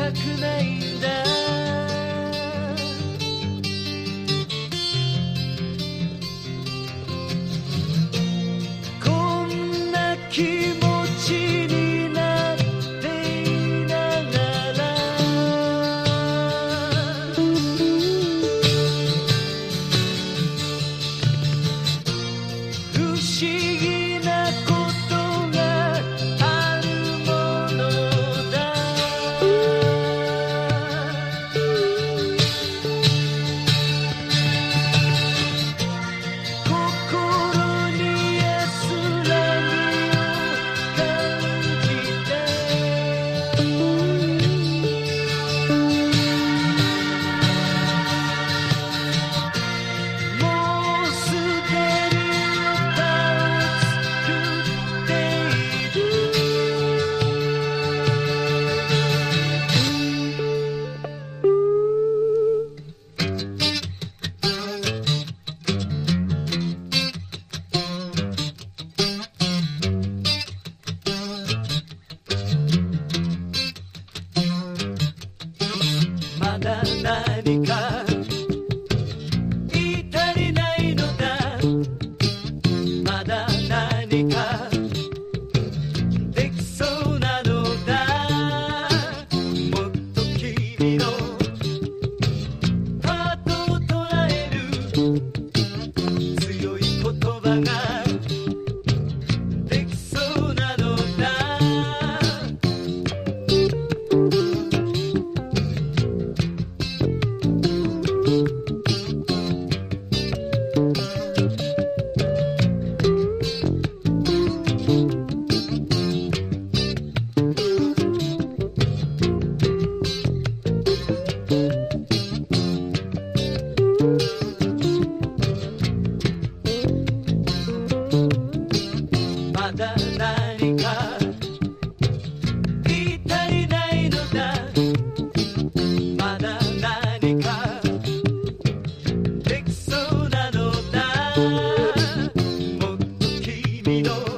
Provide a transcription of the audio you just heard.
たくないんだ olvido.